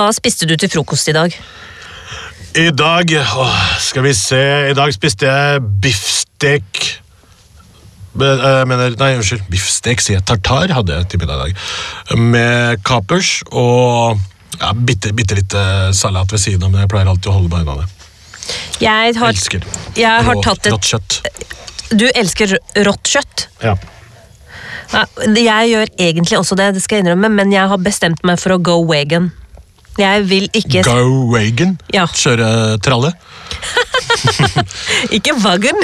Hva spiste du til frokost i dag? I dag å, Skal vi se I dag spiste jeg biffstek Eh, mener, Nei, unnskyld. Biffstek, sier jeg. Tartar hadde jeg til middag i dag. Med kapers og ja, bitte, bitte litt eh, salat ved siden av, men jeg pleier alltid å holde meg unna det. Jeg har, Elsker jeg har tatt et rått kjøtt. Du elsker rått kjøtt. Ja. Ja, jeg gjør egentlig også det, det skal jeg innrømme, men jeg har bestemt meg for å go wagon. Jeg vil ikke Go Wagon. Ja. Kjøre tralle. Ikke wagon.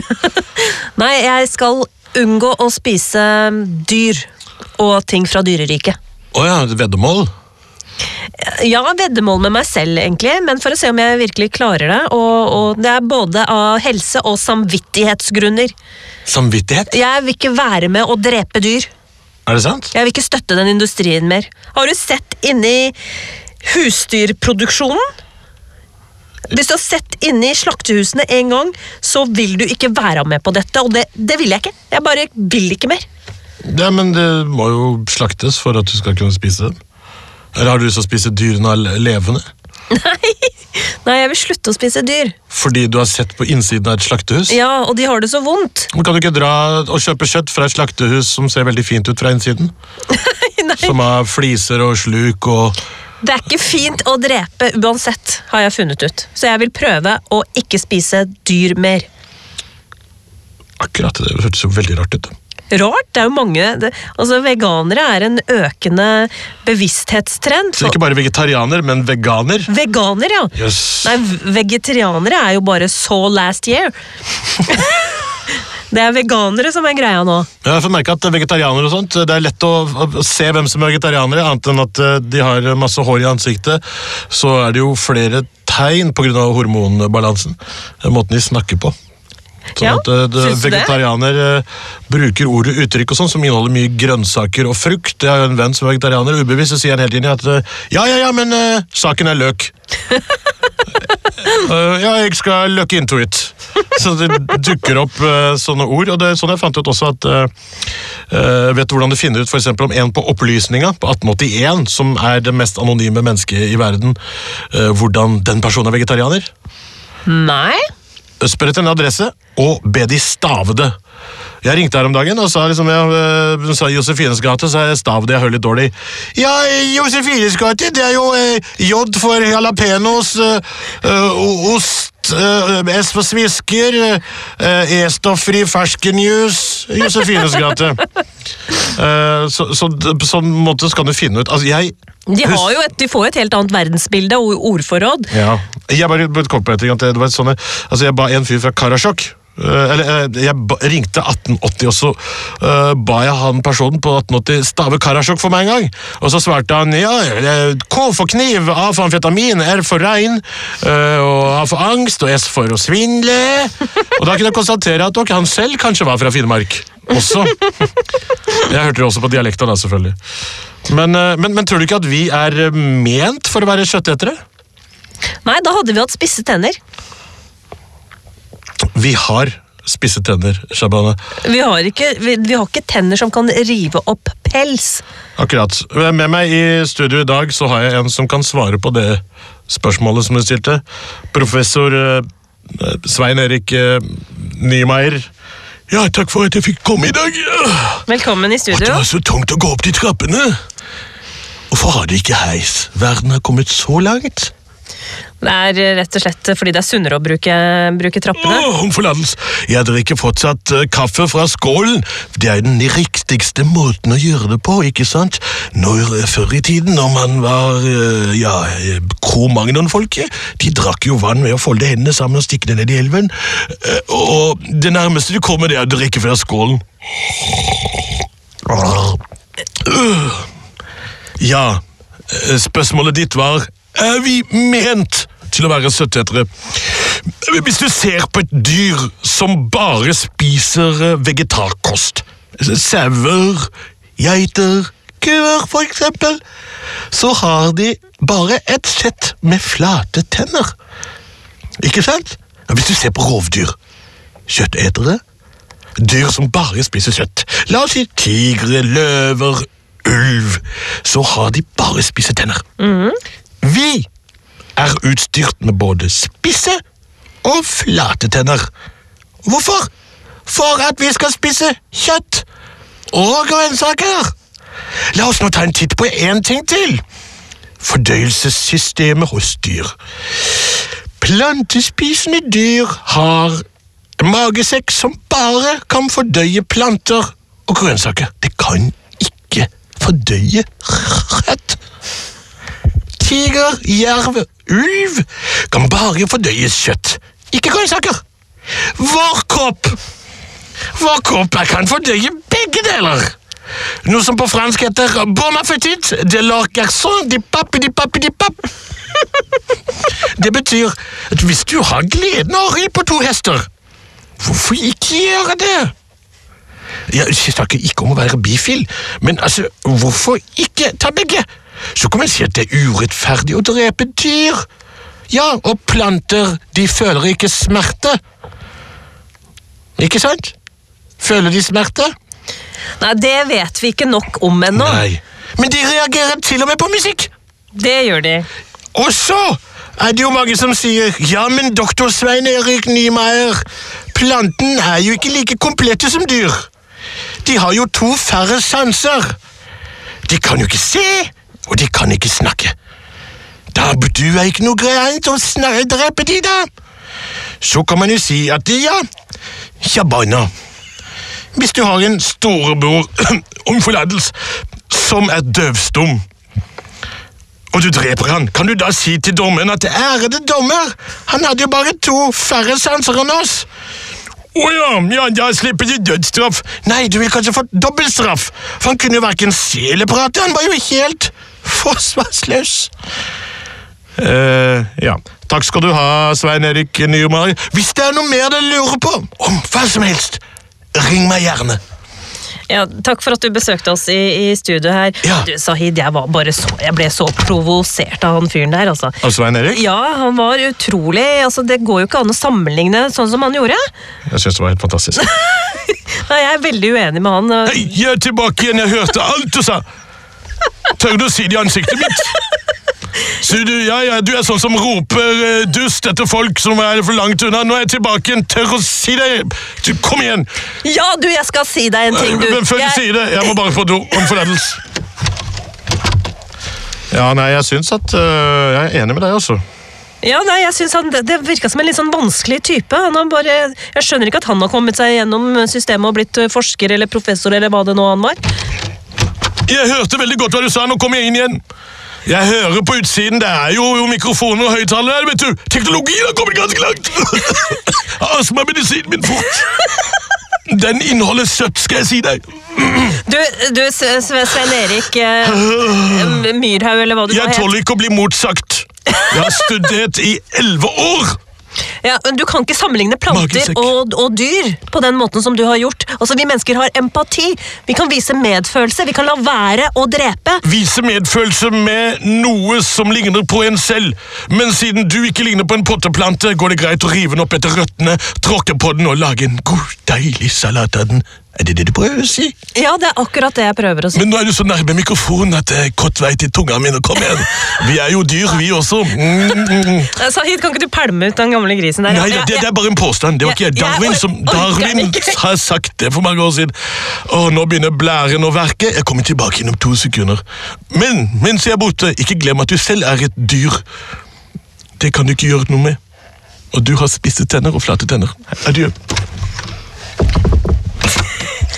Nei, jeg skal unngå å spise dyr og ting fra dyreriket. Å ja, veddemål. Ja, veddemål med meg selv, egentlig, men for å se om jeg virkelig klarer det. Og, og det er både av helse- og samvittighetsgrunner. Samvittighet. Jeg vil ikke være med å drepe dyr. Er det sant? Jeg vil ikke støtte den industrien mer. Har du sett inni husdyrproduksjonen? Hvis du har sett inni slaktehusene en gang, så vil du ikke være med på dette, og det, det vil jeg ikke. Jeg bare vil ikke mer. Ja, men det må jo slaktes for at du skal kunne spise dem. Eller har du lyst til å spise dyrene levende? Nei, Nei, jeg vil slutte å spise dyr. Fordi du har sett på innsiden av et slaktehus? Ja, og de har det så vondt. Men Kan du ikke dra og kjøpe kjøtt fra et slaktehus som ser veldig fint ut fra innsiden? Nei, Som har fliser og sluk og Det er ikke fint å drepe uansett, har jeg funnet ut. Så jeg vil prøve å ikke spise dyr mer. Akkurat, det Det hørtes jo veldig rart ut. Rart, det er jo mange det, Altså, veganere er en økende bevissthetstrend. Så ikke bare vegetarianer, men veganer. Veganer, ja. Yes. Nei, vegetarianere er jo bare så last year. det er veganere som er greia nå. Jeg får merke at vegetarianere og sånt, det er lett å, se hvem som er vegetarianere, annet enn at eh, de har masse hår i ansiktet. Så er det jo flere tegn pga. hormonbalansen. Er Måten de snakker på. Sånn Ja, at eh, det? Vegetarianer eh, bruker ord og uttrykk og sånn som inneholder mye grønnsaker og frukt. Jeg har en venn som er vegetarianer, og ubevisst sier han hele tiden at eh, ja, ja, ja, men uh, saken er løk. Eh, ja, jeg skal look into it. Så det dukker opp uh, sånne ord, og det er sånn jeg fant ut også at uh, Vet du hvordan du finner ut for om en på Opplysninga på 1881, som er det mest anonyme mennesket i verden, hvordan den personen er vegetarianer? Nei. Spør etter en adresse, og be de stave det. Jeg ringte her om dagen og sa liksom, jeg, hun sa Josefines gate, så jeg stav det, jeg hører litt dårlig. Ja, Josefines gate, det er jo eh, J for jalapenos, eh, eh, ost, eh, S for svisker, eh, E-stofffri ferskenjuice, Josefines gate. Eh, så, så sånn måte skal du finne ut, altså jeg... De, har jo et, de får jo et helt annet verdensbilde og ordforråd. Ja. Jeg bare, kom på et ting, at det var sånne, altså jeg ba en fyr fra Karasjok, eh, eller eh, jeg ringte 1880, og så eh, ba jeg han personen på 1880 stave Karasjok for meg en gang. Og så svarte han ja, eh, K for kniv, A for amfetamin, R for regn, eh, og A for angst, og S for å svindle. Og da kunne jeg konstatere at ok, han selv kanskje var fra Finnmark også. Jeg hørte det også på dialekta da, selvfølgelig. Men, eh, men, men tror du ikke at vi er eh, ment for å være kjøttetere? Nei, da hadde vi hatt spisse tenner. Vi har spisse tenner, Shabana. Vi har, ikke, vi, vi har ikke tenner som kan rive opp pels. Akkurat. Med meg i studio i dag så har jeg en som kan svare på det spørsmålet som du stilte. Professor eh, Svein Erik eh, Niemeyer. Ja, takk for at jeg fikk komme i dag. Velkommen i studio. At det var så tungt å gå opp de trappene. Hvorfor har de ikke heis? Verden har kommet så langt. Det er eh, rett og slett fordi det er sunnere å bruke, bruke trappene. Åh, om forlatelse. Jeg drikker fortsatt eh, kaffe fra skålen. Det er den riktigste måten å gjøre det på, ikke sant? Når, eh, før i tiden, når man var ja, kromagnonfolket de drakk jo vann ved å folde hendene sammen og stikke det ned i elven. Og det nærmeste du kommer, det er å drikke fra skålen. Øh. Ja, spørsmålet ditt var Er vi ment til å være søttetere? Hvis du ser på et dyr som bare spiser eh, vegetarkost Sauer, geiter, kuer for eksempel, så har de bare et sett med flate tenner. Ikke sant? Hvis du ser på rovdyr, kjøttetere, dyr som bare spiser kjøtt, la oss si tigre, løver, ulv, så har de bare spisse tenner. Vi er utstyrt med både spisse og flate tenner. Hvorfor? For at vi skal spise kjøtt og grønnsaker. La oss nå ta en titt på én ting til. Fordøyelsessystemet hos dyr. Plantespisende dyr har magesekk som bare kan fordøye planter og grønnsaker. Det kan ikke fordøye rødt. Tiger, jerv, ulv kan bare fordøyes kjøtt, ikke grønnsaker. Vår kropp Vår kropp kan fordøye begge deler. Noe som på fransk heter bon appétit de leur garçon de pappe, de pappe, de pap. Det betyr at hvis du har gleden av å ri på to hester, hvorfor ikke gjøre det? Jeg snakker ikke om å være bifil, men altså, hvorfor ikke ta begge? Så kan man si at det er urettferdig å drepe dyr. Ja, og planter, de føler ikke smerte. Ikke sant? Føler de smerte? Nei, det vet vi ikke nok om ennå. Nei. Men de reagerer til og med på musikk! Det gjør de. Og så er det jo mange som sier ja, men doktor Svein Erik Niemeyer, planten er jo ikke like komplette som dyr. De har jo to færre sanser. De kan jo ikke se, og de kan ikke snakke. Da du er ikke noe greit å snarere drepe de, da. Så kan man jo si at de, ja, shabana. Hvis du har en storebror om forlatelse som er døvstum, og du dreper han, kan du da si til dommeren at ærede dommer, han hadde jo bare to færre sanser enn oss? Å ja, ja, da slipper de dødsstraff. Nei, du vil kanskje få dobbeltstraff, for han kunne jo hverken se eller prate, han var jo helt forsvarsløs. Uh, ja. Takk skal du ha, Svein Erik Nyhumar. Hvis det er noe mer dere lurer på, om hva som helst, ring meg gjerne. Ja, takk for at du besøkte oss i, i studio her. Ja. Du, Sahid, jeg, var bare så, jeg ble så provosert av han fyren der. altså. Og Svein Erik? Ja, han var utrolig altså Det går jo ikke an å sammenligne sånn som han gjorde. Jeg syns det var helt fantastisk. Nei, Jeg er veldig uenig med han. Hei, jeg er tilbake igjen, jeg hørte alt du sa. Tør du å si det i ansiktet mitt? Så du, ja, ja, du er sånn som roper uh, dust etter folk som er for langt unna. Nå er jeg tilbake igjen, tør å si det! Du, kom igjen! Ja, du, jeg skal si deg en ting, du. Men før du sier det, jeg må bare få do om forlatelse. Ja, nei, jeg syns at uh, Jeg er enig med deg, altså. Ja, nei, jeg synes han, Det virka som en litt sånn vanskelig type. Bare, jeg skjønner ikke at han har kommet seg gjennom systemet og blitt eh, forsker eller professor eller hva det nå han var. Jeg hørte veldig godt hva du sa, nå kommer jeg inn igjen. Jeg hører på utsiden, det er jo mikrofoner og høyttalere her, vet du. Teknologien har kommet ganske langt. Astmamedisinen min fort. Den inneholder søtt, skal jeg si deg. Du, du Sve- Sve- Svein Erik eh, Myrhaug, eller hva du heter. Jeg tåler ikke å bli motsagt. Jeg har studert i elleve år. Ja, men du kan ikke sammenligne planter og, og dyr på den måten som du har gjort. Altså, Vi mennesker har empati. Vi kan vise medfølelse. Vi kan la være å drepe. Vise medfølelse med noe som ligner på en selv. Men siden du ikke ligner på en potteplante, går det greit å rive den opp etter røttene, tråkke på den og lage en god, deilig salat av den. Er det det du prøver å si? Ja, det er akkurat det jeg prøver å si. Men nå er du så nærme mikrofonen at det er kort vei til tunga mi. Kom igjen. Vi er jo dyr, vi også. Mm, mm, mm. Eh, Sahid, kan ikke du pælme ut den gamle grisen der? Nei, Ja, det, det er bare en påstand. Det var ikke jeg Darwin som Darwin har sagt det for mange år siden. Å, nå begynner blæren å verke. Jeg kommer tilbake innom to sekunder. Men mens jeg er borte, ikke glem at du selv er et dyr. Det kan du ikke gjøre noe med. Og du har spisse tenner og flate tenner. Adjø.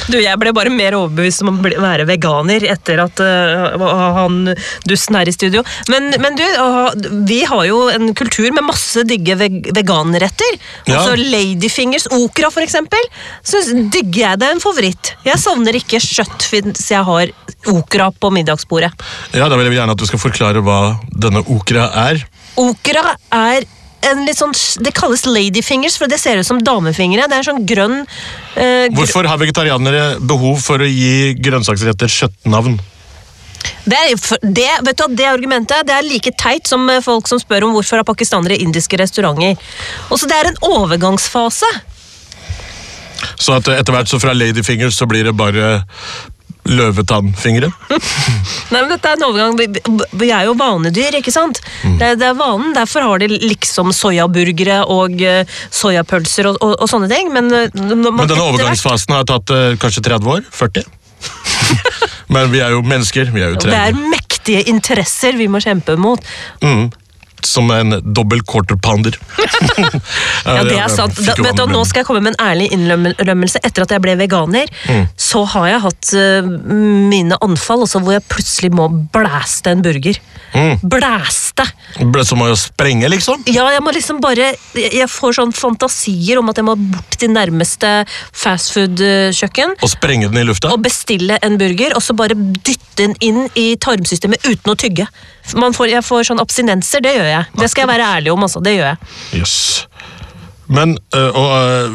Du, Jeg ble bare mer overbevist om å bli, være veganer etter at uh, han dusten her i studio. Men, men du, uh, vi har jo en kultur med masse digge veg veganretter. Ja. Altså Ladyfingers okra, for eksempel. Så digger jeg det er en favoritt. Jeg savner ikke kjøtt hvis jeg har okra på middagsbordet. Ja, Da vil jeg gjerne at du skal forklare hva denne okra er. Okra er en litt sånn Det kalles ladyfingers, for det ser ut som damefingre. Det er en sånn grønn eh, gr Hvorfor har vegetarianere behov for å gi grønnsaksretter kjøttnavn? det, er, det, vet du, det argumentet det er like teit som eh, folk som spør om hvorfor har pakistanere indiske restauranter. Og så Det er en overgangsfase. Så etter hvert så fra ladyfingers så blir det bare løvetannfingre? Nei, men dette er en overgang. Vi, er jo vanedyr, ikke sant? Det, det er vanen, Derfor har de liksom soyaburgere og eh, soyapølser og, og, og sånne ting. Men, eh, Men denne overgangsfasen har tatt uh, kanskje 30 år? 40? Men vi er jo mennesker. Vi er jo Det er mektige interesser vi må kjempe mot. Mm. Som en dobbel quarter pounder. Ja, det er sant. Da, vet du, nå skal jeg komme med en ærlig innrømmelse. Etter at jeg ble veganer, Mm. så har jeg hatt uh, mine anfall også, hvor jeg plutselig må blæste en burger. Mm. Blæste! Som å sprenge, liksom? Ja, jeg må liksom bare Jeg får sånn fantasier om at jeg må bort til nærmeste fastfood-kjøkken. Og sprenge den i lufta? Og bestille en burger, og så bare dytte den inn i tarmsystemet uten å tygge. Man får, jeg får sånn abstinenser, det gjør jeg. Det skal jeg være ærlig om, altså. Det gjør jeg. Yes. Men øh, og, øh,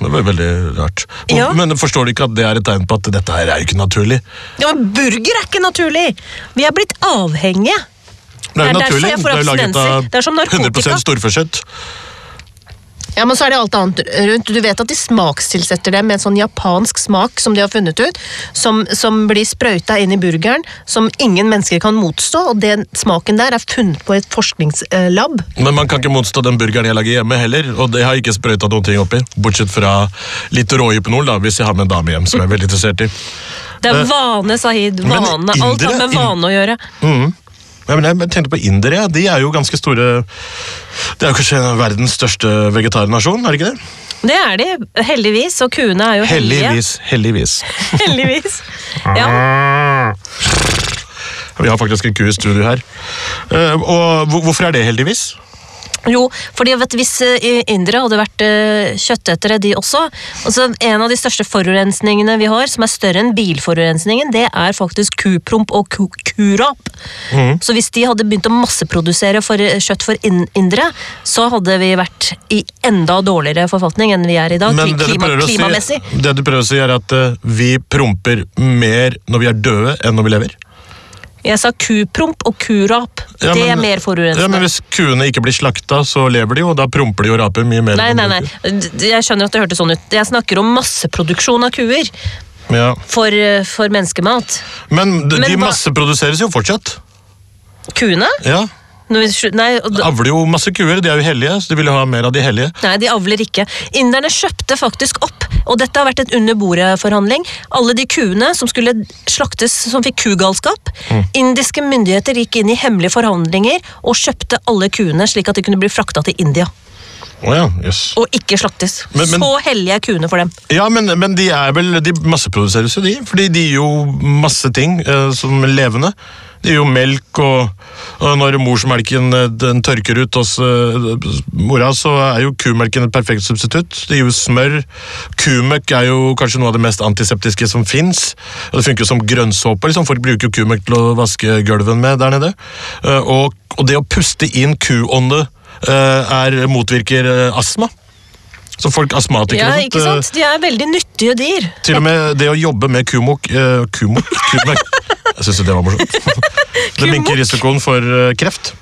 Det var veldig rart. Og, Ja. Men forstår du ikke at det er et tegn på at dette her er ikke naturlig? Ja, men burger er ikke naturlig! Vi er blitt avhengige. Det er jo Det er naturlig. Det er jo laget av Det er som narkotika. 100 storfekjøtt. Ja, men så er det alt annet rundt. Du vet at de smakstilsetter det med en sånn japansk smak som de har funnet ut, som, som blir sprøyta inn i burgeren, som ingen mennesker kan motstå, og den smaken der er funnet på et forskningslab. Men man kan ikke motstå den burgeren jeg lager hjemme heller, og det har jeg ikke sprøyta noen ting oppi. Bortsett fra litt råhypnol, da, hvis jeg har med en dame hjem som jeg er veldig interessert i. Det er vane, Sahid. Vane. Vane. Alt har med vane å gjøre. Ja, men jeg tenkte på indere, de er jo ganske store Det er jo kanskje verdens største vegetarnasjon, er det ikke det? Det er de, heldigvis. Og kuene er jo hellige. Heldigvis. Heldigvis. Heldigvis. Ja. Vi har faktisk en ku i studio her. Eh, og hvorfor er det heldigvis? Jo, fordi vet, hvis eh, indere hadde vært uh, kjøttetere, de også altså En av de største forurensningene vi har, som er større enn bilforurensningen, det er faktisk kupromp og ku kurap. Mm. Så hvis de hadde begynt å masseprodusere for, eh, kjøtt for in indere, så hadde vi vært i enda dårligere forfatning enn vi er i dag, Men det du, klima, prøver klimamessig. si, det du prøver å si, er at eh, vi promper mer når vi er døde, enn når vi lever? Jeg sa kupromp og kurap. Ja, det men- er mer forurensende. Ja, men Hvis kuene ikke blir slakta, så lever de jo, og da promper de og raper mye mer. Nei, nei, nei. Jeg skjønner at det hørtes sånn ut. Jeg snakker om masseproduksjon av kuer Ja. for, eh, for menneskemat. Men, de, Men de masseproduseres jo fortsatt. Kuene? Ja. Vi Nei, De avler jo masse kuer, de er jo hellige, så de vil ha mer av de hellige. nei, de avler ikke. Inderne kjøpte faktisk opp, og dette har vært en under bordet-forhandling, alle de kuene som skulle slaktes som fikk kugalskap. Mm. Indiske myndigheter gikk inn i hemmelige forhandlinger og kjøpte alle kuene slik at de kunne bli frakta til India. Oh ja, yes. Og ikke slaktes. Men- men- Så hellige er kuene for dem. Ja, men, men de er vel De masseproduseres jo, de. Fordi de gir jo masse ting eh, som levende. De gir jo melk, og, og når morsmelken eh, den tørker ut hos eh, mora, så er jo kumelken et perfekt substitutt. Det gir jo smør. Kumøkk er jo kanskje noe av det mest antiseptiske som fins. Det funker jo som grønnsåpe. Liksom. Folk bruker jo kumøkk til å vaske gulven med der nede. Eh, og, og det å puste inn kuånde er, motvirker astma. Så folk astmatikere Ja, ikke sant? De er veldig nyttige dyr. til og med det å jobbe med kumok eh, Kumok? Kumok? Jeg syns det var morsomt. Det minker risikoen for eh, kreft.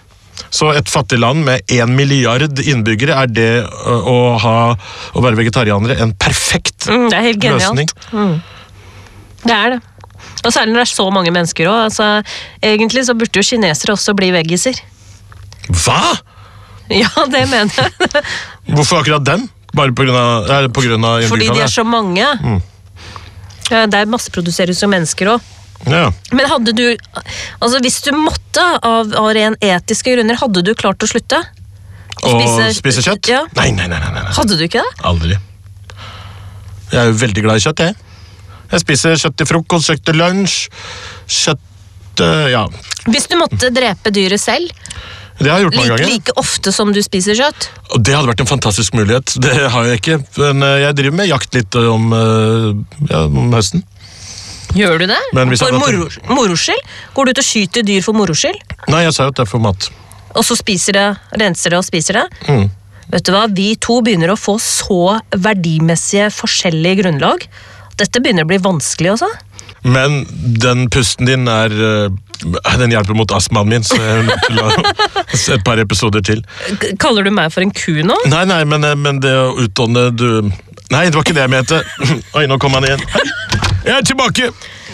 Så et fattig land med én milliard innbyggere er det eh, å, ha, å være vegetarianere en perfekt Mm, det er helt løsning. genialt. Det er det. Og særlig når det er så mange mennesker òg. Altså, egentlig så burde jo kinesere også bli veggiser. Hva?! Ja, det mener jeg. Hvorfor akkurat dem? Bare på grunn av, er det på grunn av Fordi de er så mange. Mm. Det er masseproduseres jo mennesker òg. Ja. Men hadde du Altså, hvis du måtte, av, av ren etiske grunner, hadde du klart å slutte? Å spise- spise, kjøtt? Ja. Nei, nei, nei, nei, nei. Hadde du ikke det? Aldri. Jeg er jo veldig glad i kjøtt, jeg. Jeg spiser kjøtt til frokost, kjøtt til lunsj. Kjøtt eh, Ja, Hvis du måtte drepe dyret selv, det har jeg gjort mange like, ganger. like ofte som du spiser kjøtt det hadde vært en fantastisk mulighet. Det har jeg ikke. Men eh, jeg driver med jakt litt eh, om, eh, ja, om høsten. Gjør du det? For moro, moro skyld? Går du ut og skyter dyr for moro skyld? Nei, jeg sa jo at det er for mat. og så spiser det, renser det og spiser det. Mm. Vet du hva, vi to begynner å få så verdimessige forskjellige grunnlag. Dette begynner å bli vanskelig også. Men den pusten din er Den hjelper mot astmaen min, så jeg er til å se et par episoder til. Kaller du meg for en ku nå? Nei, nei, men, eh, men det å utånde du Nei, det var ikke det jeg mente. Oi, nå kom han igjen. Hei, jeg er tilbake.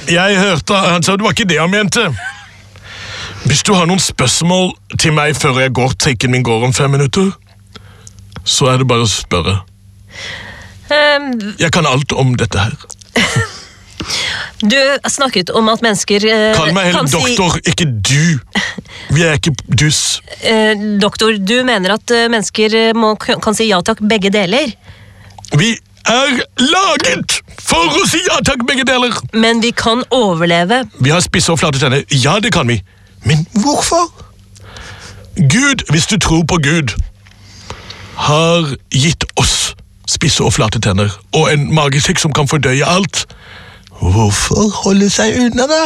Jeg hørte Han sa det var ikke det han mente. Hvis du har noen spørsmål til meg før jeg går, trikken min går om fem minutter, så er det bare å spørre. Um... Jeg kan alt om dette her. Du snakket om at mennesker eh, Kall meg kan doktor, si- ikke du. Vi er ikke duss. eh, doktor, du mener at eh, mennesker eh, må, kan si ja takk begge deler. Vi er laget for å si ja takk, begge deler. Men vi kan overleve. Vi har spisse og flate tenner. Ja, det kan vi. Men hvorfor? Gud, hvis du tror på Gud, har gitt oss spisse og flate tenner og en magesekk som kan fordøye alt. Hvorfor holde seg unna da?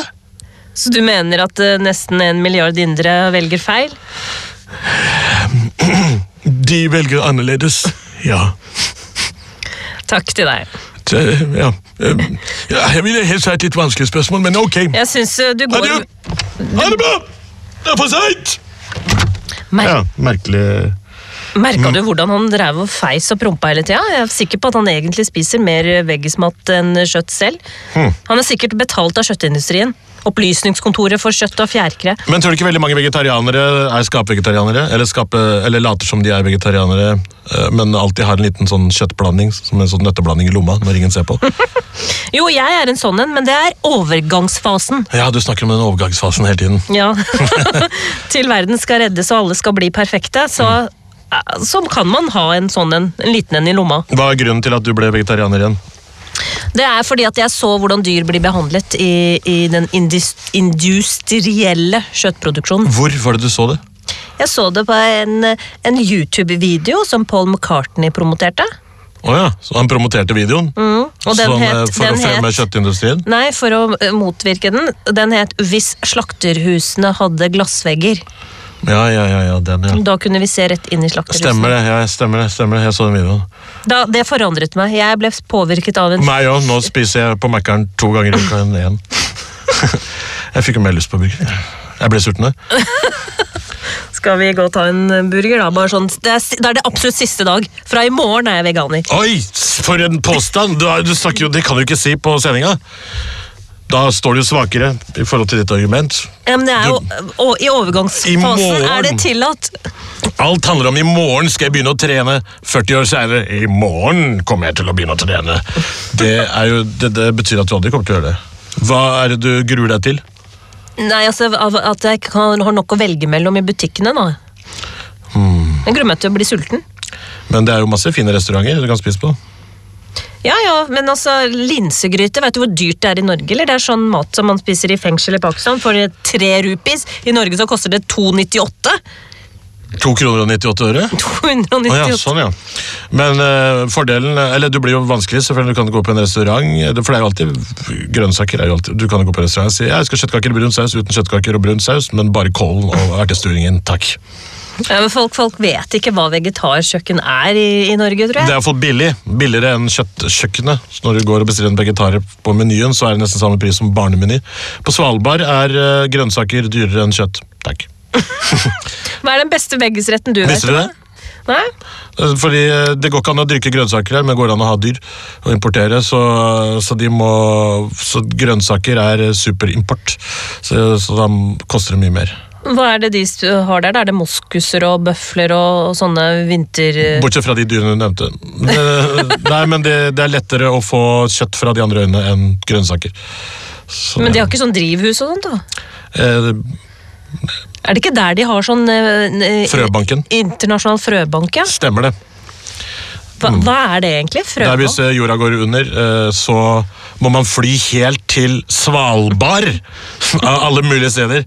Så du mener at eh, nesten en milliard indere velger feil? De velger annerledes. Ja. Takk til deg. Ja. eh, ja. Jeg ville helst ha et litt vanskelig spørsmål, men ok. Jeg syns eh, du går Adjø. Ha det bra! Det er for seint! Mer Ja, merkelig Merka du hvordan han drev og feis og prompa hele tida? Jeg er sikker på at han egentlig spiser mer veggismat enn kjøtt selv. Hm. Han er sikkert betalt av kjøttindustrien. Opplysningskontoret for kjøtt og fjærkre. Men tror du ikke veldig mange vegetarianere er skapvegetarianere? Eller, skape, eller later som de er vegetarianere, eh, men alltid har en liten sånn kjøttblanding som en sånn nøtteblanding i lomma når ingen ser på? Jo, jeg er en sånn en, men det er overgangsfasen. Ja, du snakker om den overgangsfasen hele tiden. Ja. Til verden skal reddes og alle skal bli perfekte, så, så kan man ha en sånn en, en liten en i lomma. Hva er grunnen til at du ble vegetarianer igjen? Det er fordi at jeg så hvordan dyr blir behandlet i, i den industrielle kjøttproduksjonen. Hvor var det du så det? Jeg så det på en, en YouTube-video som Paul McCartney promoterte. Oh ja, så han promoterte videoen? Mm, og den som, eh, het, for den å fremme het kjøttindustrien? Nei, for å eh, motvirke den. Den het 'Hvis slakterhusene hadde glassvegger'. Ja, ja, ja, ja, den, ja. Da kunne vi se rett inn i slakterhuset. Stemmer det, ja, stemmer det, stemmer det. Jeg så den videoen. Da, det forandret meg. Jeg ble påvirket av en Meg òg. Nå spiser jeg på Mækkern to ganger i uka enn én. Jeg fikk jo mer lyst på burger. Jeg ble sulten. jeg. Skal vi gå og ta en burger, da? Bare sånn, det, er, det er det absolutt siste dag. Fra i morgen er jeg veganer. Oi, for en påstand! Du, du snakker jo, Det kan du ikke si på sendinga. Da står du svakere i forhold til ditt argument. Ja, men det er jo, og I overgangsfasen I er det tillatt. Alt handler om i morgen skal jeg begynne å trene. 40 år seinere i morgen kommer jeg til å begynne å trene. Det, jo, det, det betyr at du aldri kommer til å gjøre det. Hva er det du gruer deg til? Nei, altså At jeg ikke har nok å velge mellom i butikkene. da. Hmm. Jeg gruer meg til å bli sulten. Men det er jo masse fine restauranter du kan spise på. Ja, ja, men altså, linsegryte, vet du hvor dyrt det er i Norge? eller? Det er sånn mat som man spiser i fengsel i Pakistan for tre rupees. I Norge så koster det 298. 2 kroner og 98 øre? 298. Å ja, sånn ja. Men uh, fordelen Eller du blir jo vanskelig, selvfølgelig. Du kan gå på en restaurant. For det er jo alltid Grønnsaker er jo alltid Du kan gå på en restaurant og si jeg skal kjøttkaker i brun saus uten kjøttkaker og brun saus, men bare kålen og ertesturingen. Takk. Ja, men folk, folk vet ikke hva vegetarkjøkken er i, i Norge, tror jeg. Det er iallfall billig. Billigere enn kjøttkjøkkenet. Så når du går og bestiller en vegetar på menyen, så er det nesten samme pris som barnemeny. På Svalbard er uh, grønnsaker dyrere enn kjøtt. Takk. Hva er den beste veggisretten du Visste du vet? det? Nei? Eh, Fordi eh, Det går ikke an å dyrke grønnsaker her, men det går an å ha dyr og importere. Så, så, de må, så grønnsaker er superimport, så, så da koster det mye mer. Hva er det de har der? Er det moskuser og bøfler og, sånne vinter... Bortsett fra de dyrene du nevnte. Eh, Nei, men det, det er lettere å få kjøtt fra de andre øyene enn grønnsaker. Så Men de har ikke sånn drivhus og sånt, da? eh, Er det ikke der de har sånn eh, eh, Frøbanken. internasjonal frøbank, ja? Stemmer det. Hva, hva er det egentlig? Det er hvis eh, jorda går under, eh, så må man fly helt til Svalbard. Av alle mulige steder.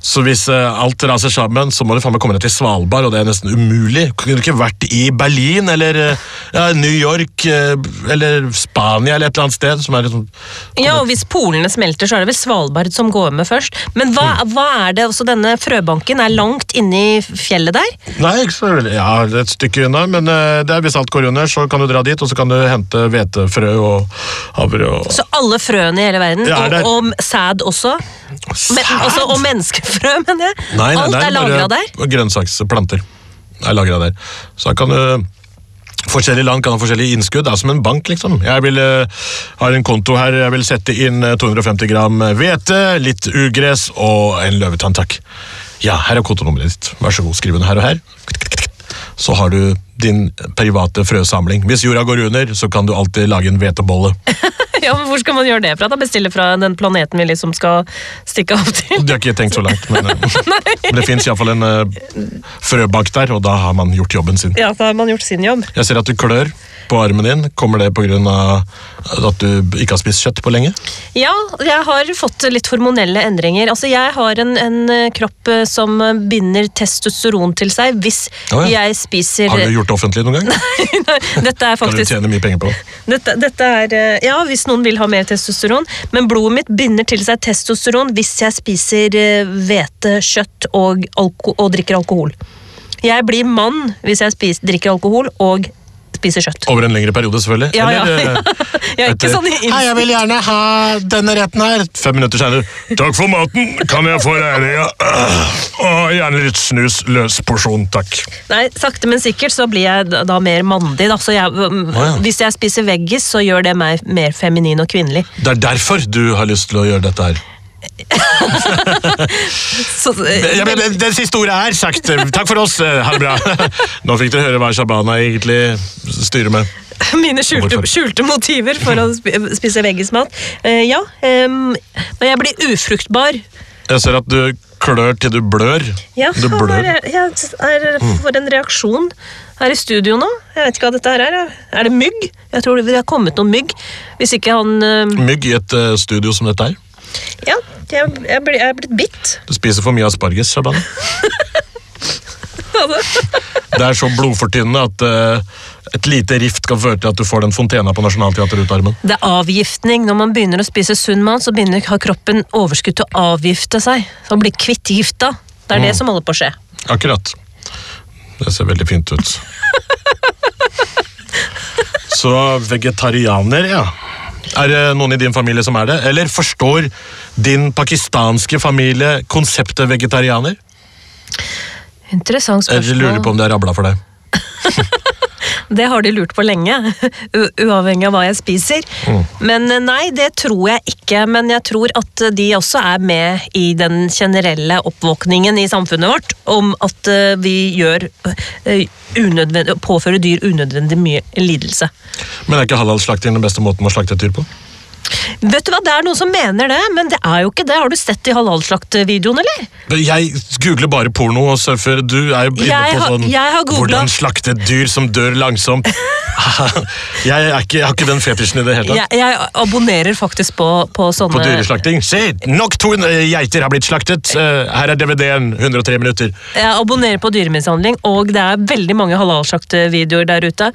Så hvis eh, alt raser sammen, så må du faen meg komme deg til Svalbard, og det er nesten umulig. Kunne du ikke vært i Berlin eller ja, New York eller Spania eller et eller annet sted som er liksom Ja, og Hvis polene smelter, så er det vel Svalbard som går med først. Men hva, Mm. hva er det også denne frøbanken er langt inni fjellet der? Nei, ikke så veldig. Ja, et stykke unna, men det er, hvis alt går under, så kan du dra dit, og så kan du hente hvetefrø og havre og Så alle frøene i hele verden, Ja, og, er- og sæd også? Men, Sæd? også og menneskefrø, mener jeg. Nei, nei, Alt det er lagra der? grønnsaksplanter er lagra der. Så kan du Forskjellige land kan ha forskjellige innskudd. Det er som en bank, liksom. Jeg vil, uh, har en konto her. Jeg vil sette inn eh, 250 gram hvete, litt ugress og en løvetann, takk. Ja, her er kontonummeret ditt. Vær så god, skriv den her og her. Så har du din private frøsamling. Hvis jorda går under, så kan du alltid lage en hvetebolle. Ja, men Hvor skal man gjøre det fra? da? Bestille fra den planeten vi liksom skal stikke av til? Det har ikke tenkt så langt, men, eh, men det fins iallfall en uh, frøbank der, og da har man gjort jobben sin. Ja, da har man gjort sin jobb. Jeg ser at du klør på armen din. Kommer det pga. at du ikke har spist kjøtt på lenge? Ja, jeg har fått litt hormonelle endringer. Altså, Jeg har en, en eh, kropp eh, som binder testosteron til seg hvis oh, ja. jeg spiser Har du gjort det offentlig noen gang? Dette er faktisk... Kan du tjene mye penger på? dette, dette er, eh, Ja, hvis noen vil ha mer testosteron. Men blodet mitt binder til seg testosteron hvis jeg spiser hvete, kjøtt og, alko og drikker alkohol. Jeg blir mann hvis jeg spiser, drikker alkohol og spiser kjøtt. Over en lengre periode, selvfølgelig. Ja, ja. Eller, ja. Jeg er ikke etter- sånn i Hei, jeg vil gjerne ha denne retten her. Fem minutter senere. Takk for maten. Kan jeg få regninga? Og gjerne litt snus. Løs porsjon, takk. Nei, Sakte, men sikkert så blir jeg da, mer mandig. Da. Så jeg, mm, ja. Hvis jeg spiser veggis, så gjør det meg mer feminin og kvinnelig. Det er derfor du har lyst til å gjøre dette her. Så, eh, Ja, men, Den siste ordet er sagt. Takk for oss. Eh, Ha det bra. Nå fikk dere høre hva Shabana egentlig styrer med. Mine skjulte, skjulte motiver for å spise veggismat. Uh, ja, em, men jeg blir ufruktbar. Jeg ser at du klør til du blør. Ja, Du blør. jeg, jeg er for en reaksjon her i studio nå. Jeg vet ikke hva dette her er. Er det mygg? Jeg tror det har kommet noen mygg. Hvis ikke han uh... Mygg i et uh, studio som dette her. Ja, jeg, jeg, ble, jeg er blitt bitt. Du spiser for mye asparges, Shabana. Det er så blodfortynnende at uh, et lite rift kan føre til at du får den fontena på Nationaltheatret ut armen. Det er avgiftning. Når man begynner å spise sunn mat, så begynner har kroppen overskudd til å avgifte seg. Så bli kvitt gifta. Det er det som holder på å skje. Akkurat. Det ser veldig fint ut. Så vegetarianer, ja. Er det noen i din familie som er det? Eller forstår din pakistanske familie konseptet vegetarianer? Interessant spørsmål. Jeg lurer på om det er rabla for deg? Det har de lurt på lenge, uavhengig av hva jeg spiser. Mm. Men eh, nei, det tror jeg ikke. Men jeg tror at de også er med i den generelle oppvåkningen i samfunnet vårt om at eh, vi gjør eh, påfører dyr unødvendig mye lidelse. Men er ikke halalslakting den beste måten å slakte et dyr på? Vet du hva, Det er noen som mener det, men det er jo ikke det. Har du sett de halalslaktvideoen, eller? Jeg googler bare porno og surfer. Du er jo inne Jeg på har- sånn jeg har Hvordan slakte et dyr som dør langsomt. jeg, ikke, jeg har ikke den fetisjen i det hele tatt. Jeg, jeg abonnerer faktisk på, på sånne På dyreslakting. Se, nok to eh, geiter har blitt slaktet. Eh, her er DVD-en. 103 minutter. Jeg abonnerer på dyremishandling, og det er veldig mange halalslaktvideoer der ute.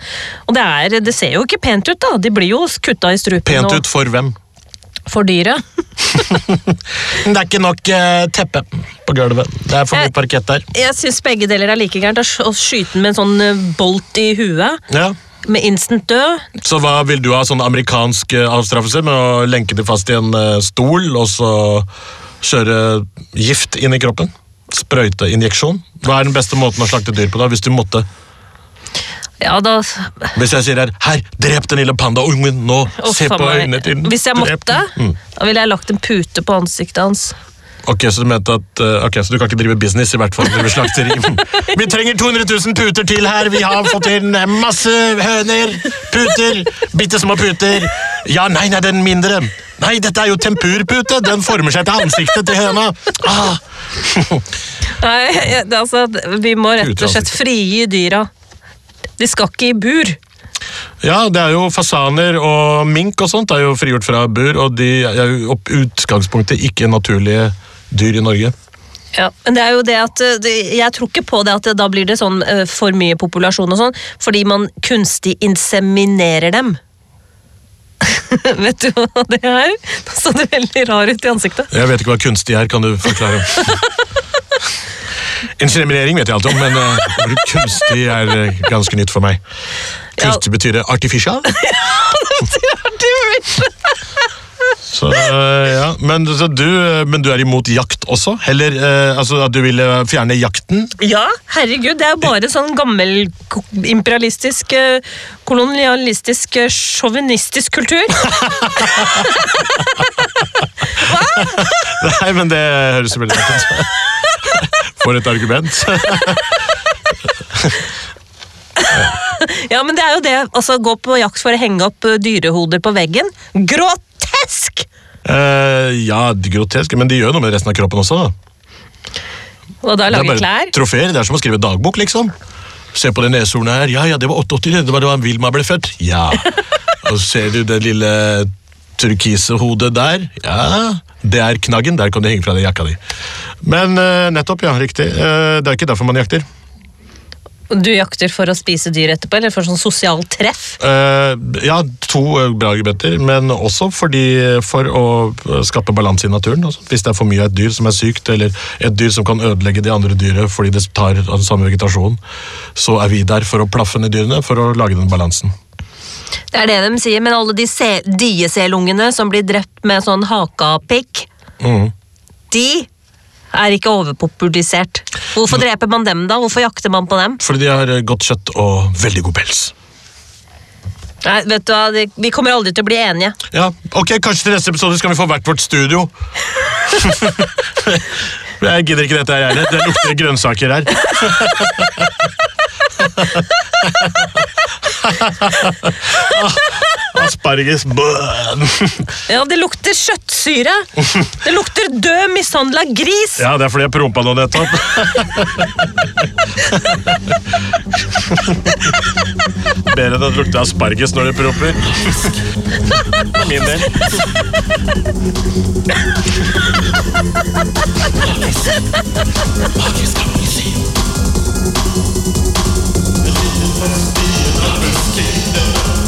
Og det, er, det ser jo ikke pent ut, da. De blir jo kutta i strupen Pent ut for hvem? For dyret. Det er ikke nok eh, teppe på gulvet. Det er for mye parkett der. Jeg syns begge deler er like gærent. Å skyte den med en sånn eh, bolt i huet, Ja. med instant død. Så hva vil du ha? Sånn amerikansk eh, avstraffelse med å lenke det fast i en eh, stol, og så kjøre gift inn i kroppen? Sprøyteinjeksjon? Hva er den beste måten å slakte dyr på, da, hvis du måtte? Ja, da Hvis jeg sier her, her, drep den lille pandaungen nå, Oh, se på øynene til den!' Hvis jeg måtte. Mm. da ville jeg lagt en pute på ansiktet hans. Ok, så du mente at uh, Ok, så du kan ikke drive business, i hvert fall. Drive slakteri. Vi trenger 200 000 puter til her! Vi har fått inn masse høner! Puter! Bitte små puter! Ja, nei, nei, den mindre! Nei, dette er jo tempurpute! Den former seg til ansiktet til høna! Ah. Nei, altså, Vi må rett og slett frigi dyra. De skal ikke i bur. Ja, det er jo fasaner og mink og sånt er jo frigjort fra bur, og de er jo opp utgangspunktet ikke naturlige dyr i Norge. Ja, men det er jo det at eh, Jeg tror ikke på det at da blir det sånn eh, for mye populasjon og sånn, fordi man kunstig inseminerer dem. Vet du hva det er? Nå så du veldig rar ut i ansiktet. Jeg vet ikke hva kunstig er, kan du forklare? Inseminering vet jeg alt om, men uh, kunstig er uh, ganske nytt for meg. Kunstig betyr det artificial. Så, eh, ja. men, så du, men du er imot jakt også? Heller eh, altså, at du vil fjerne jakten? Ja, herregud, det er jo bare sånn gammel imperialistisk, kolonialistisk, sjåvinistisk kultur. Nei, men det høres jo veldig rart ut. For et argument. Ja, men det er jo det, altså gå på jakt for å henge opp eh, dyrehoder på veggen. Grotesk! Uh, ja, grotesk, men de gjør noe med resten av kroppen også. da. Og da Det er lager bare klær. trofeer. Det er som å skrive dagbok, liksom. Se på det neshornet her. Ja, ja, det var 88, det var da Vilma ble født. Ja. Og så ser du den lille turkise hodet der. Ja, det er knaggen. Der kan du henge fra deg jakka di. Men eh, nettopp, ja, riktig. Eh, det er ikke derfor man jakter. Du jakter for å spise dyr etterpå, eller for sånn sosialt treff? Uh, ja, to bra argumenter, men også fordi for å skape balanse i naturen. Også. Hvis det er for mye av et dyr som er sykt, eller et dyr som kan ødelegge de andre dyret fordi det tar den samme vegetasjonen, så er vi der for å plaffe ned dyrene for å lage den balansen. Det er det de sier, men alle de se- dieselungene som blir drept med sånn hakapikk, mm. de er ikke overpopulisert. Hvorfor dreper man dem da? Hvorfor jakter man på dem? Fordi de har eh, godt kjøtt og veldig god pels. Nei, vet du hva, Vi kommer aldri til å bli enige. Ja, ok, Kanskje til neste episode skal vi få hvert vårt studio. Jeg gidder ikke dette her, heller. Det lukter grønnsaker her. Asparges bøn. Ja, Det lukter kjøttsyre! Det lukter død, mishandla gris! Ja, det er fordi jeg prompa nå nettopp. Bedre enn at det lukter asparges når det promper. For min del. Magisk Mountain Dew.